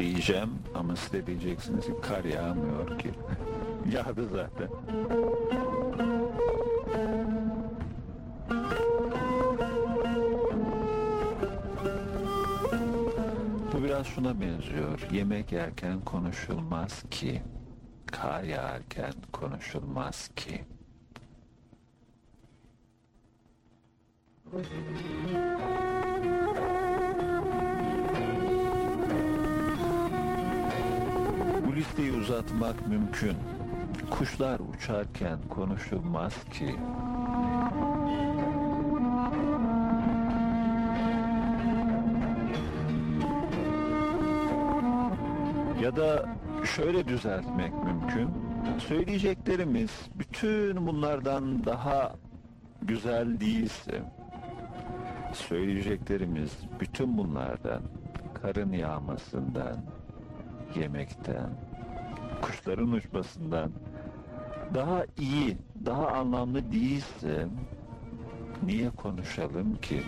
Diyeceğim ama siz de diyeceksiniz ki kar yağmıyor ki. Yağdı zaten. Bu biraz şuna benziyor. Yemek yerken konuşulmaz ki. Kar yağarken konuşulmaz ki. Bu listeyi uzatmak mümkün. Kuşlar uçarken konuşulmaz ki. Ya da şöyle düzeltmek mümkün. Söyleyeceklerimiz bütün bunlardan daha güzel değilse, söyleyeceklerimiz bütün bunlardan, karın yağmasından, yemekten, kuşların uçmasından daha iyi, daha anlamlı değilse niye konuşalım ki?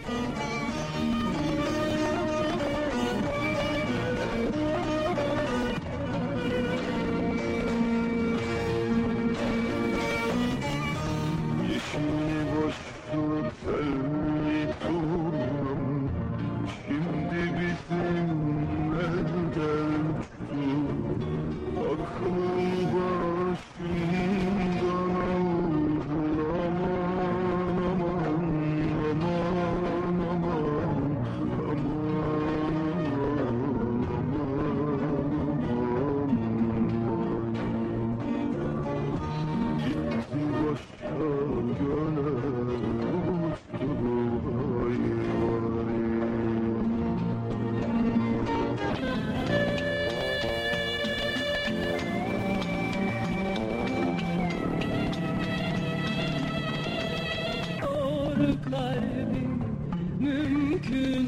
Kalbim mümkün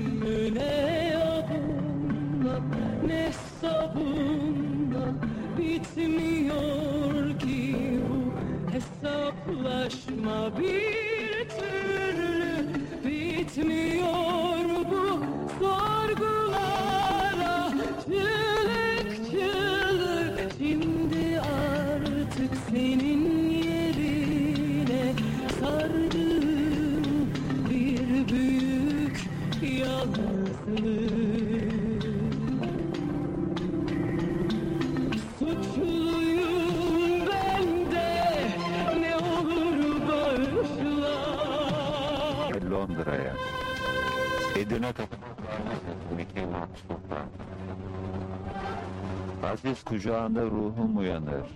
Aziz kucağında ruhum uyanır.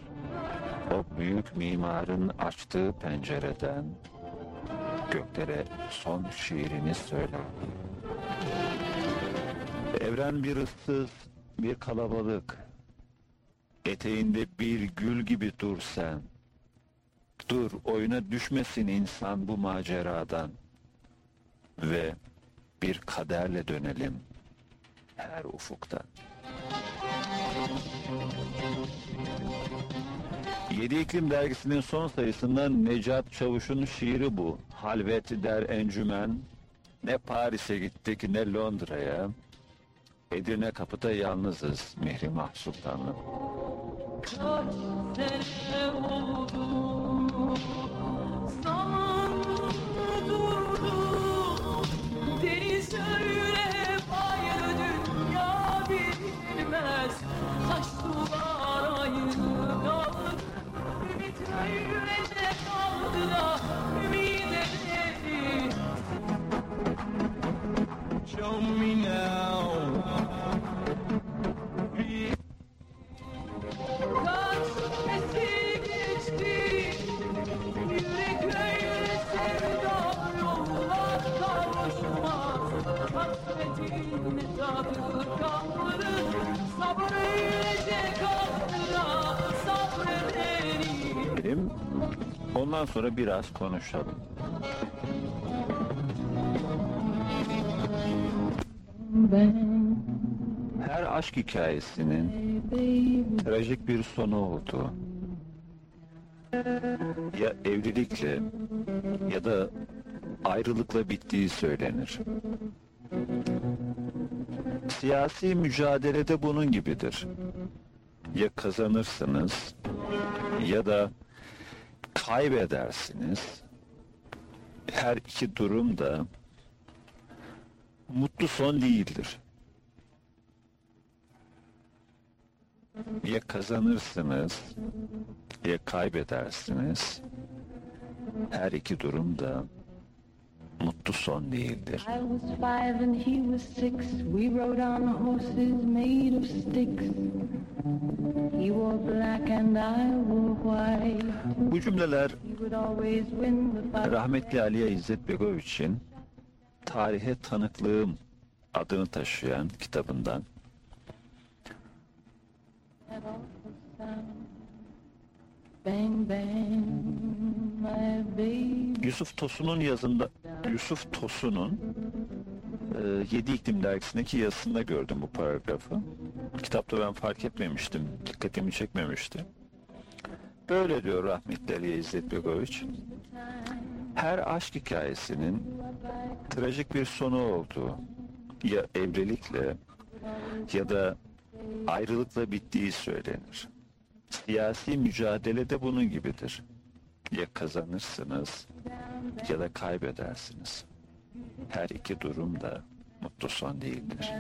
O büyük mimarın açtığı pencereden göklere son şiirini söyler. Evren bir ıssız, bir kalabalık. Eteğinde bir gül gibi dur sen. Dur oyuna düşmesin insan bu maceradan. Ve bir kaderle dönelim her ufuktan. Yedi İklim dergisinin son sayısında Necat Çavuş'un şiiri bu. Halvet der encümen. Ne Paris'e gittik ne Londra'ya. Edirne kapıda yalnızız Mihrimah Sultan'la. Kaç sene oldu sonra biraz konuşalım. Her aşk hikayesinin trajik bir sonu oldu. Ya evlilikle ya da ayrılıkla bittiği söylenir. Siyasi mücadelede bunun gibidir. Ya kazanırsınız ya da kaybedersiniz. Her iki durum da mutlu son değildir. Ya kazanırsınız ya kaybedersiniz. Her iki durum da mutlu son değildir. I was five and he was six. We rode on horses made of sticks. He wore black and I wore white. Bu cümleler rahmetli Aliye İzzet Begoviç'in Tarihe Tanıklığım adını taşıyan kitabından. Yusuf Tosun'un yazında Yusuf Tosun'un e, Yedi İklim dergisindeki yazısında gördüm bu paragrafı. Kitapta ben fark etmemiştim. Dikkatimi çekmemişti. Böyle diyor rahmetli Aliye İzzet Begoviç. Her aşk hikayesinin trajik bir sonu olduğu ya evlilikle ya da ayrılıkla bittiği söylenir. Siyasi mücadele de bunun gibidir. Ya kazanırsınız ya da kaybedersiniz. Her iki durum da mutlu son değildir.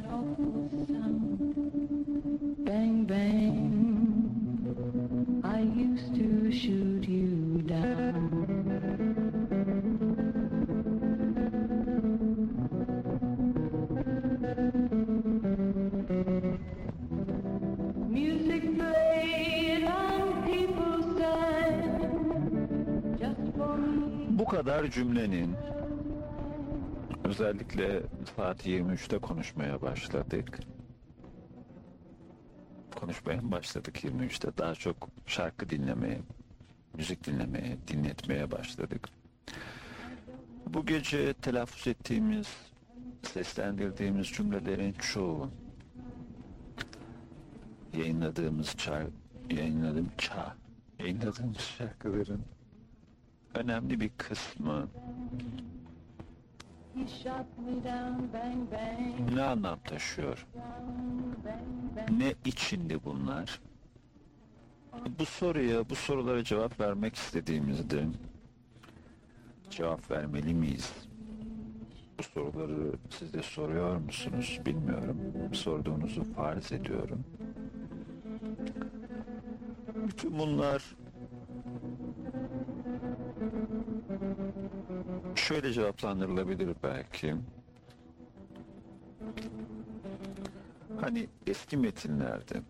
Bang bang. I used to shoot kadar cümlenin özellikle saat 23'te konuşmaya başladık. Konuşmaya başladık 23'te. Daha çok şarkı dinlemeye, müzik dinlemeye, dinletmeye başladık. Bu gece telaffuz ettiğimiz, seslendirdiğimiz cümlelerin çoğu yayınladığımız çar, yayınladığım ça, yayınladığımız şarkıların önemli bir kısmı ne anlam taşıyor? Ne içindi bunlar? Bu soruya, bu sorulara cevap vermek istediğimizde cevap vermeli miyiz? Bu soruları siz de soruyor musunuz bilmiyorum. Sorduğunuzu farz ediyorum. Bütün bunlar şöyle cevaplandırılabilir belki. Hani eski metinlerde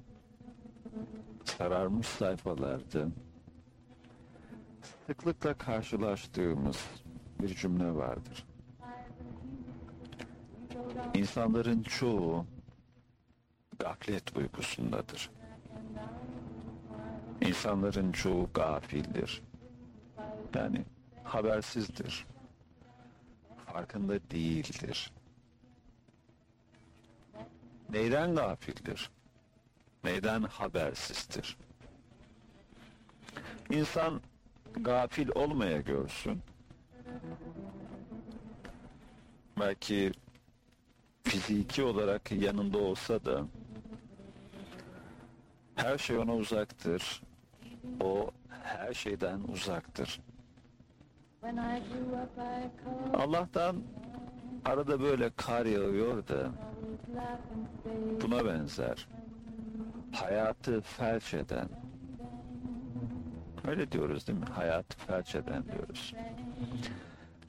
sararmış sayfalarda sıklıkla karşılaştığımız bir cümle vardır. İnsanların çoğu gaflet uykusundadır. İnsanların çoğu gafildir. Yani habersizdir. Farkında değildir. Neyden gafildir? Neyden habersizdir? İnsan gafil olmaya görsün. Belki fiziki olarak yanında olsa da her şey ona uzaktır. O her şeyden uzaktır. When I grew up, I called Allah'tan arada böyle kar yağıyor da buna benzer. Hayatı felç eden. Öyle diyoruz değil mi? Hayatı felç eden diyoruz.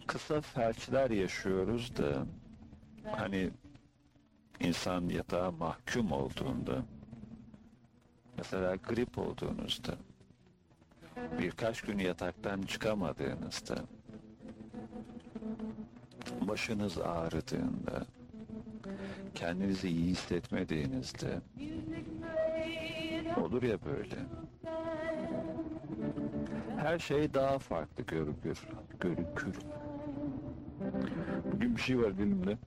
Kısa felçler yaşıyoruz da hani insan yatağa mahkum olduğunda mesela grip olduğunuzda birkaç gün yataktan çıkamadığınızda başınız ağrıdığında kendinizi iyi hissetmediğinizde olur ya böyle. Her şey daha farklı görükür görükür bugün bir şey var dilimde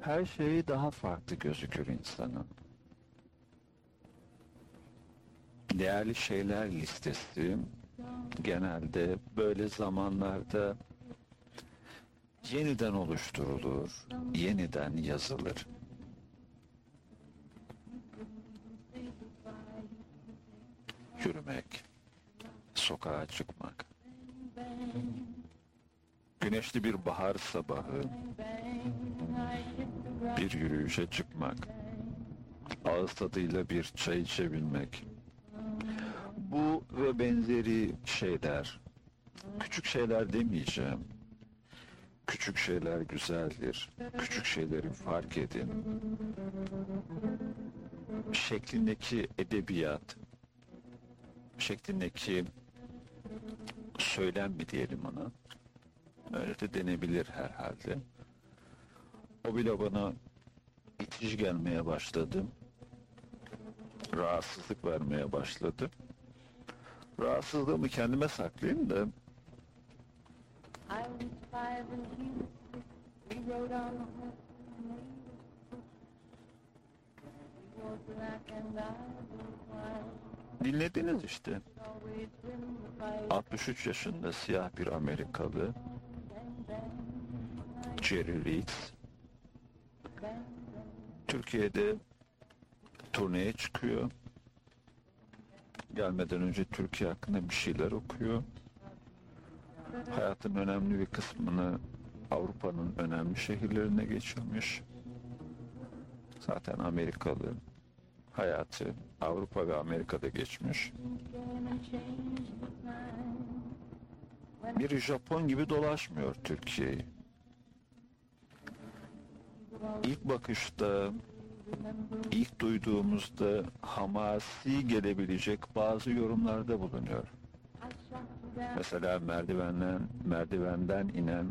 her şey daha farklı gözükür insanın. Değerli şeyler listesi genelde böyle zamanlarda yeniden oluşturulur, yeniden yazılır. Yürümek, sokağa çıkmak, güneşli bir bahar sabahı, bir yürüyüşe çıkmak, ağız tadıyla bir çay içebilmek. Ve benzeri şeyler, küçük şeyler demeyeceğim. Küçük şeyler güzeldir. Küçük şeyleri fark edin. Şeklindeki edebiyat, şeklindeki söylem mi diyelim ona? Öyle de denebilir herhalde. O bile bana itici gelmeye başladı. Rahatsızlık vermeye başladı. Rahatsızlığımı kendime saklayayım da dinlediniz işte. Always win the fight. 63 yaşında siyah bir Amerikalı Jerry Reeds Türkiye'de turneye çıkıyor. Gelmeden önce Türkiye hakkında bir şeyler okuyor. Hayatın önemli bir kısmını Avrupa'nın önemli şehirlerine geçirmiş. Zaten Amerikalı. Hayatı Avrupa ve Amerika'da geçmiş. Bir Japon gibi dolaşmıyor Türkiye'yi. İlk bakışta, ilk duyduğumuzda hamasi gelebilecek bazı yorumlarda bulunuyor. Mesela merdivenden merdivenden inen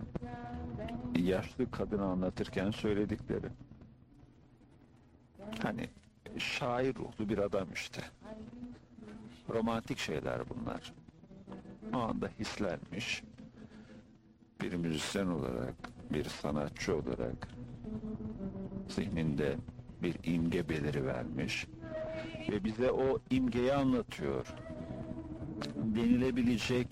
yaşlı kadını anlatırken söyledikleri. Hani şair ruhlu bir adam işte. Romantik şeyler bunlar. O anda hislenmiş. Bir müzisyen olarak, bir sanatçı olarak zihninde bir imge beliri vermiş ve bize o imgeyi anlatıyor. Denilebilecek,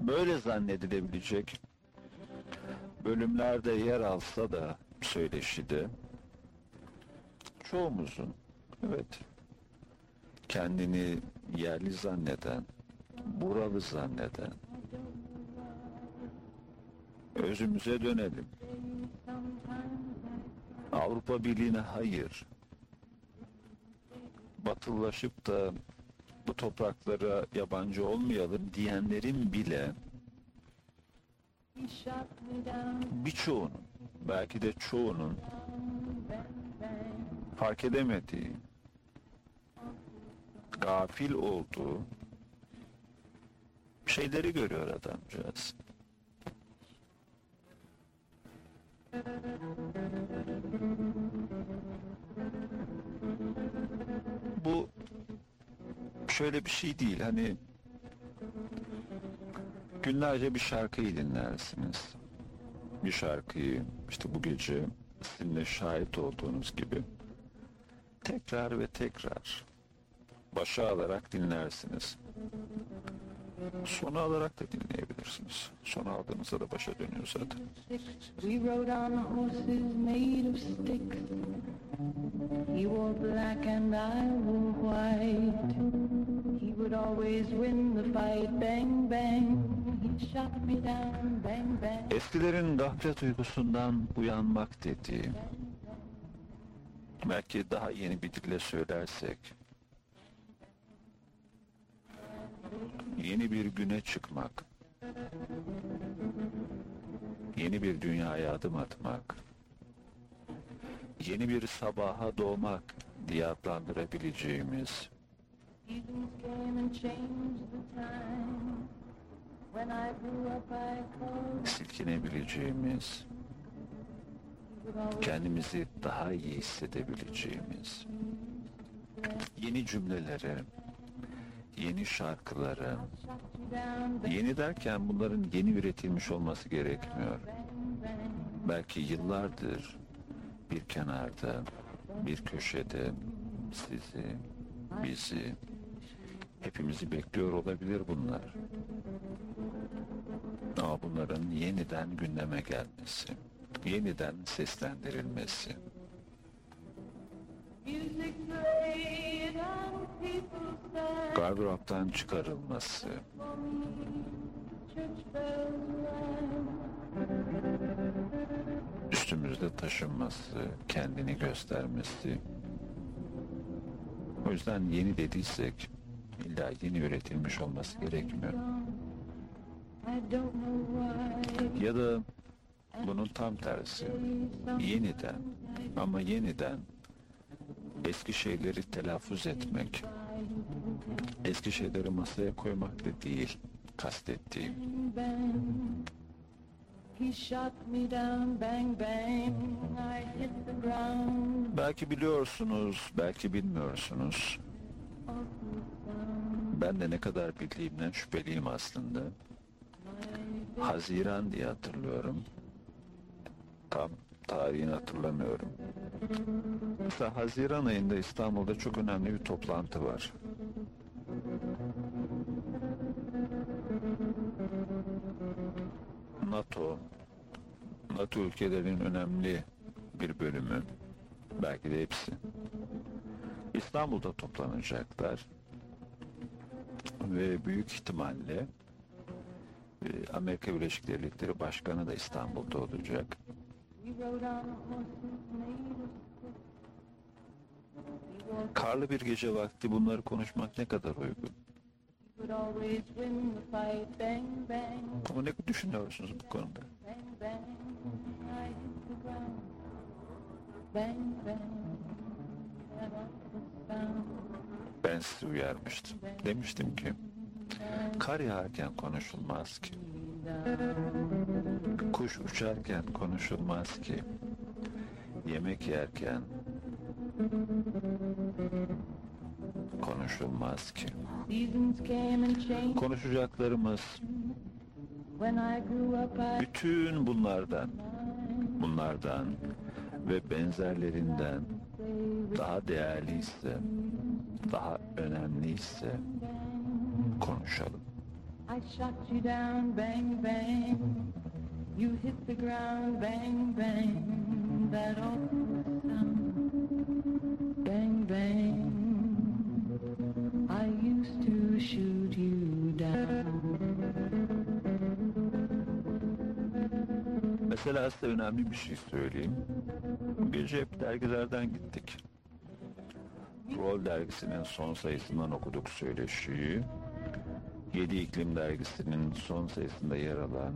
böyle zannedilebilecek bölümlerde yer alsa da söyleşide çoğumuzun evet kendini yerli zanneden, buralı zanneden özümüze dönelim. Avrupa Birliği'ne hayır. Batılılaşıp da bu topraklara yabancı olmayalım diyenlerin bile birçoğunun, belki de çoğunun fark edemediği, gafil olduğu şeyleri görüyor adamcağız. Şöyle bir şey değil hani günlerce bir şarkıyı dinlersiniz. Bir şarkıyı işte bu gece sizinle şahit olduğunuz gibi tekrar ve tekrar başa alarak dinlersiniz. Sona alarak da dinleyebilirsiniz. Sona aldığınızda da başa dönüyor zaten. We rode on horses made of sticks. He wore black and I wore white. Eskilerin gaflet uykusundan uyanmak dediği, belki daha yeni bir dille söylersek, yeni bir güne çıkmak, yeni bir dünyaya adım atmak, yeni bir sabaha doğmak diye adlandırabileceğimiz Seasons came and changed the time. When I grew up, I silkinebileceğimiz, kendimizi daha iyi hissedebileceğimiz, yeni cümleleri, yeni şarkıları, yeni derken bunların yeni üretilmiş olması gerekmiyor. belki yıllardır bir kenarda, bir köşede sizi, bizi, hepimizi bekliyor olabilir bunlar. Ama bunların yeniden gündeme gelmesi, yeniden seslendirilmesi, gardıroptan çıkarılması, üstümüzde taşınması, kendini göstermesi. O yüzden yeni dediysek illa yeni üretilmiş olması gerekmiyor. Ya da bunun tam tersi. Yeniden ama yeniden eski şeyleri telaffuz etmek, eski şeyleri masaya koymak da değil kastettiğim. Belki biliyorsunuz, belki bilmiyorsunuz. Ben de ne kadar bildiğimden şüpheliyim aslında. Haziran diye hatırlıyorum. Tam tarihini hatırlamıyorum. Mesela Haziran ayında İstanbul'da çok önemli bir toplantı var. NATO, NATO ülkelerinin önemli bir bölümü, belki de hepsi, İstanbul'da toplanacaklar ve büyük ihtimalle e, Amerika Birleşik Devletleri Başkanı da İstanbul'da olacak. Karlı bir gece vakti bunları konuşmak ne kadar uygun. Ama ne düşünüyorsunuz bu konuda? bang bang. Ben sizi uyarmıştım. Demiştim ki kar yağarken konuşulmaz ki. Kuş uçarken konuşulmaz ki. Yemek yerken konuşulmaz ki. Konuşacaklarımız bütün bunlardan, bunlardan ve benzerlerinden daha değerliyse, daha önemliyse konuşalım. I shot you down, bang bang. You hit the ground, bang bang. That awful sound, bang bang. I used to shoot you down. Mesela size önemli bir şey söyleyeyim. Bu gece hep dergilerden gittik. Rol dergisinin son sayısından okuduk söyleşiyi. Yedi İklim dergisinin son sayısında yer alan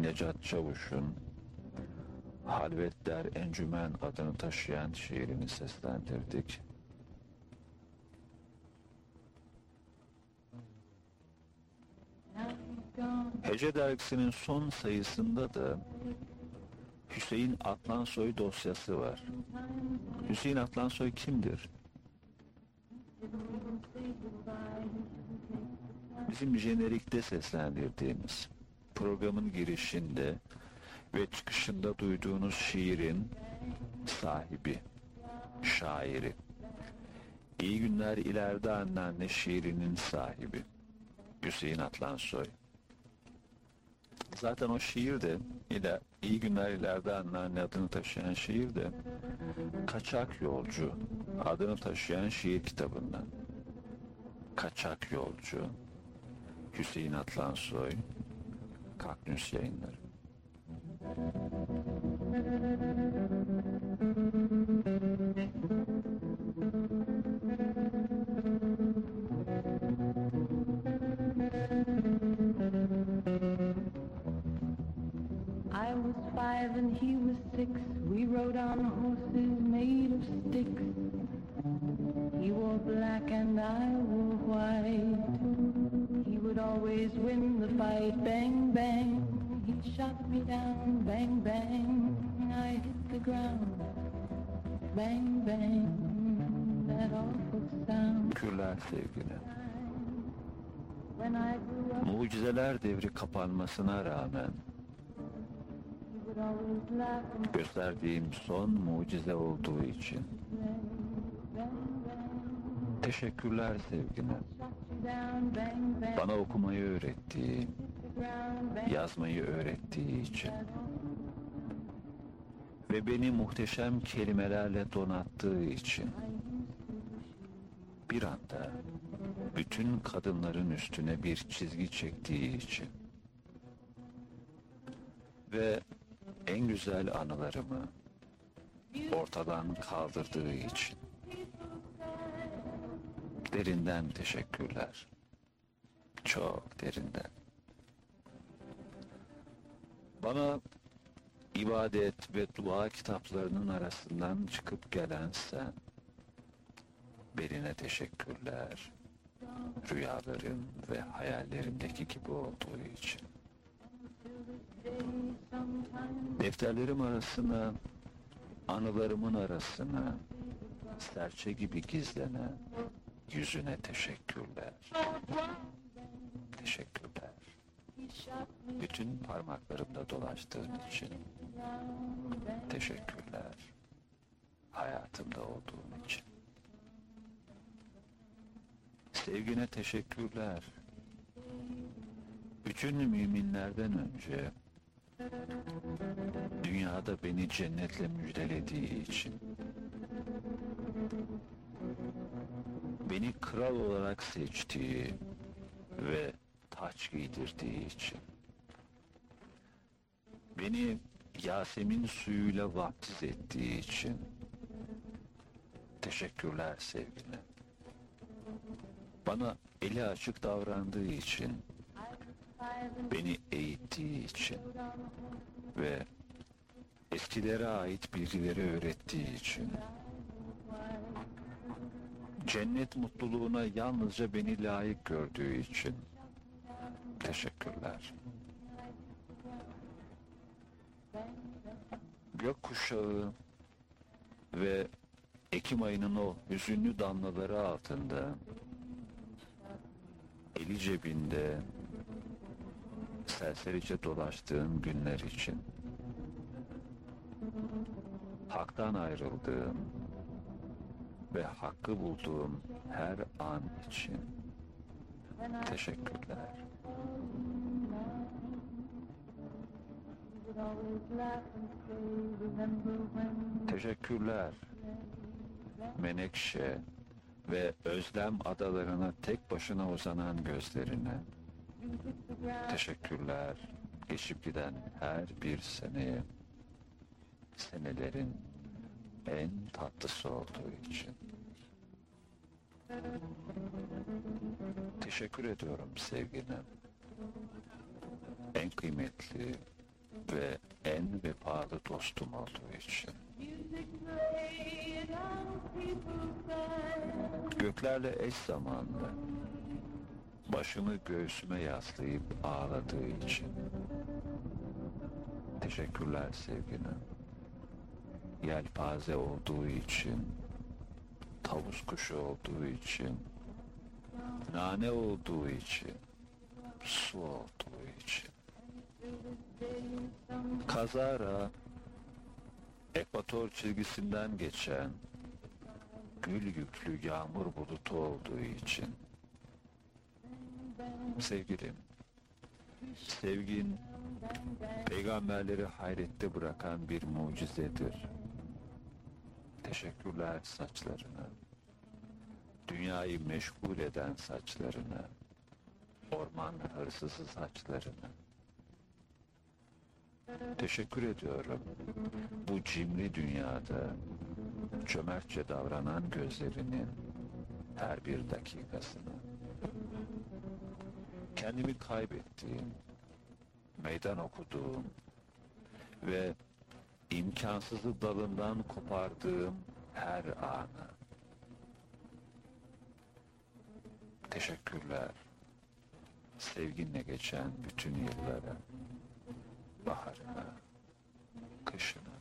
Necat Çavuş'un Halvet Der Encümen adını taşıyan şiirini seslendirdik. Hece dergisinin son sayısında da Hüseyin Atlansoy dosyası var. Hüseyin Atlansoy kimdir? Bizim jenerikte seslendirdiğimiz programın girişinde ve çıkışında duyduğunuz şiirin sahibi, şairi. İyi günler ileride anneanne şiirinin sahibi Hüseyin Atlansoy. Zaten o şiir de ile iyi günler ileride anneanne adını taşıyan şiir de Kaçak Yolcu adını taşıyan şiir kitabından. Kaçak Yolcu Hüseyin Atlansoy Kaknüs Yayınları. Six. We rode on horses made of sticks. He wore black and I wore white. He would always win the fight. Bang, bang. He shot me down. Bang, bang. I hit the ground. Bang, bang. That awful sound. Sevgili. Mucizeler devri kapanmasına rağmen Gösterdiğim son mucize olduğu için. Teşekkürler sevgine. Bana okumayı öğrettiği, yazmayı öğrettiği için. Ve beni muhteşem kelimelerle donattığı için. Bir anda bütün kadınların üstüne bir çizgi çektiği için. Ve en güzel anılarımı ortadan kaldırdığı için. Derinden teşekkürler. Çok derinden. Bana ibadet ve dua kitaplarının arasından çıkıp gelen sen, Beline teşekkürler. Rüyalarım ve hayallerimdeki gibi olduğu için. Defterlerim arasına, anılarımın arasına, serçe gibi gizlenen yüzüne teşekkürler. Teşekkürler. Bütün parmaklarımda dolaştığın için teşekkürler. Hayatımda olduğun için. Sevgine teşekkürler. Bütün müminlerden önce dünyada beni cennetle müjdelediği için. Beni kral olarak seçtiği ve taç giydirdiği için. Beni Yasemin suyuyla vaftiz ettiği için. Teşekkürler sevgine. Bana eli açık davrandığı için, beni eğittiği için ve eskilere ait bilgileri öğrettiği için, cennet mutluluğuna yalnızca beni layık gördüğü için teşekkürler. Gökkuşağı ve Ekim ayının o hüzünlü damlaları altında eli cebinde serserice dolaştığım günler için haktan ayrıldığım ve hakkı bulduğum her an için teşekkürler. Teşekkürler. Menekşe ve Özlem adalarına tek başına uzanan gözlerine. Teşekkürler. Geçip giden her bir seneye. Senelerin en tatlısı olduğu için. Teşekkür ediyorum sevgine. En kıymetli ve en vefalı dostum olduğu için. Göklerle eş zamanlı başımı göğsüme yaslayıp ağladığı için. Teşekkürler sevgine. Yelpaze olduğu için, tavus kuşu olduğu için, nane olduğu için, su olduğu için. Kazara ekvator çizgisinden geçen gül yüklü yağmur bulutu olduğu için sevgilim sevgin peygamberleri hayrette bırakan bir mucizedir teşekkürler saçlarına dünyayı meşgul eden saçlarına orman hırsızı saçlarına Teşekkür ediyorum. Bu cimri dünyada cömertçe davranan gözlerinin her bir dakikasını. Kendimi kaybettiğim, meydan okuduğum ve imkansızı dalından kopardığım her anı. Teşekkürler. Sevginle geçen bütün yıllara baharına, kışına,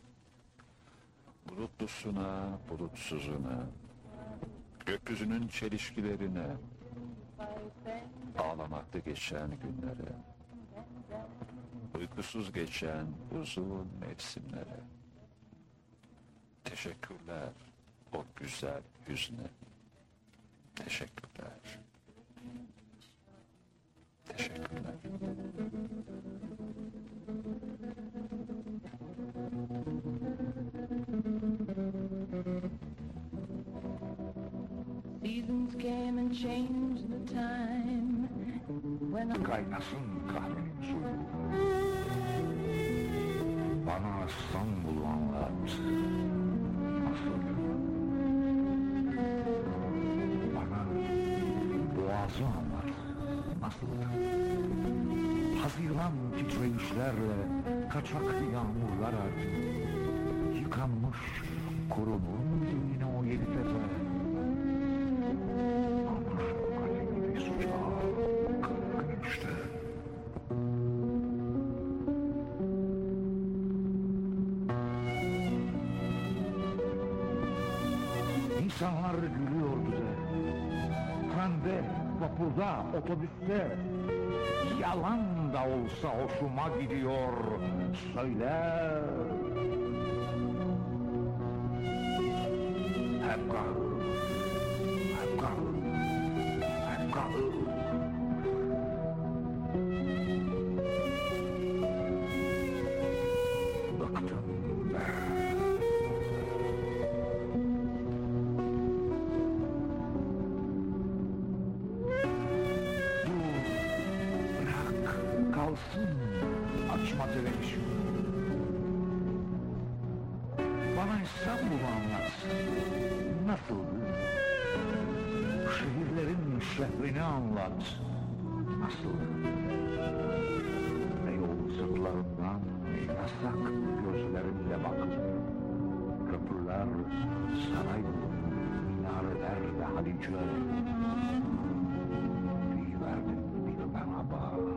bulutlusuna, bulutsuzuna, gökyüzünün çelişkilerine, ağlamakta geçen günlere, uykusuz geçen uzun mevsimlere. Teşekkürler o güzel yüzüne. Teşekkürler. Boğaz'ı anlat. Nasıl? Haziran titreyişlerle kaçak yağmurlara yıkanmış kurunur muydu yine o yedi tepe? Ama sıcak güneşte. İnsanlar. Trende, vapurda, otobüste. Yalan da olsa hoşuma gidiyor. Söyle. Hep kahır. Kalsın, açma televizyonu. Bana İstanbul'u anlat. Nasıldı? Şehirlerin şehrini anlat. Nasıldı? Ve yol sırtlarından yasak gözlerimle bakıp köprüler, saray, minareler ve halicler verdim bir merhaba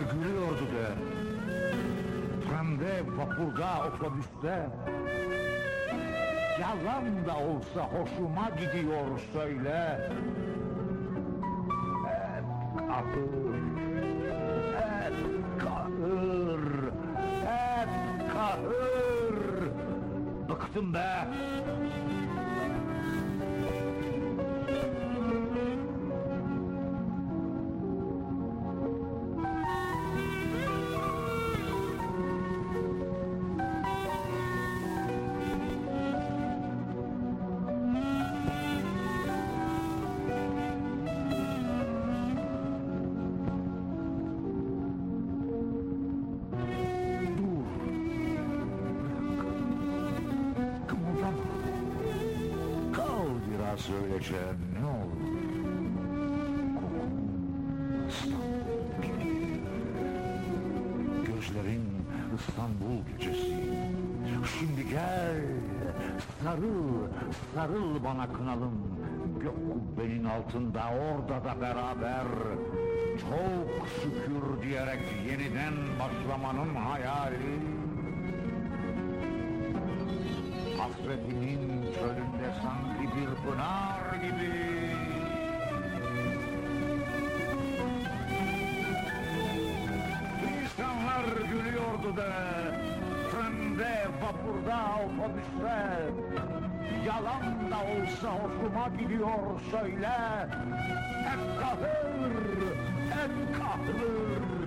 gülüyordu de. Trende, vapurda, otobüste. Yalan da olsa hoşuma gidiyor söyle. Hep kahır, hep kahır, hep kahır. Bıktım be. Sarıl, bana kınalım. Gök kubbenin altında orada da beraber. Çok şükür diyerek yeniden başlamanın hayali. Hasretimin çölünde sanki bir pınar gibi. İnsanlar gülüyordu da Trende, vapurda, otobüste Yalan da olsa hoşuma gidiyor söyle. Hep kahır, hep kahır,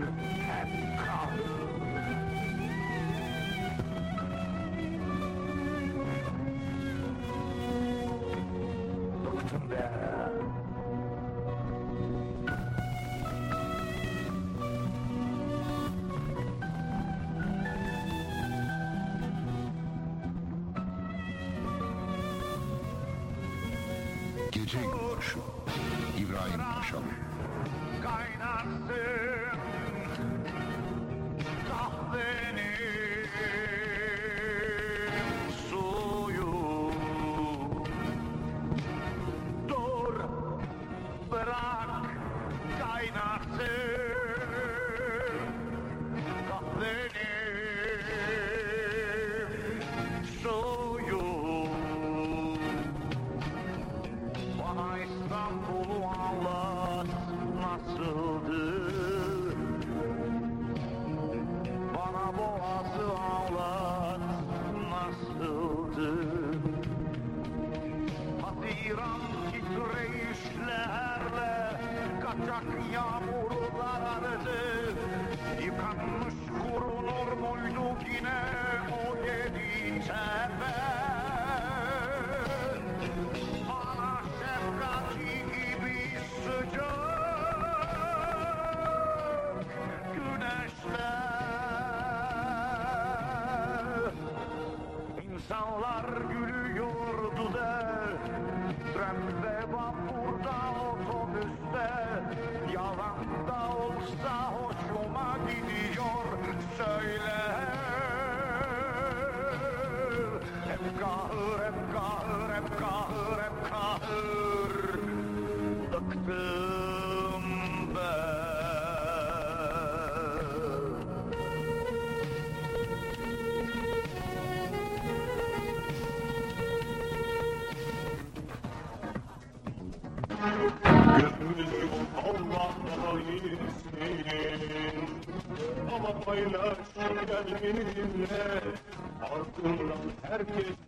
Gece Yoldaşı İbrahim Paşalı. Kaynarsın. Kahvenin Benimle Ardından herkes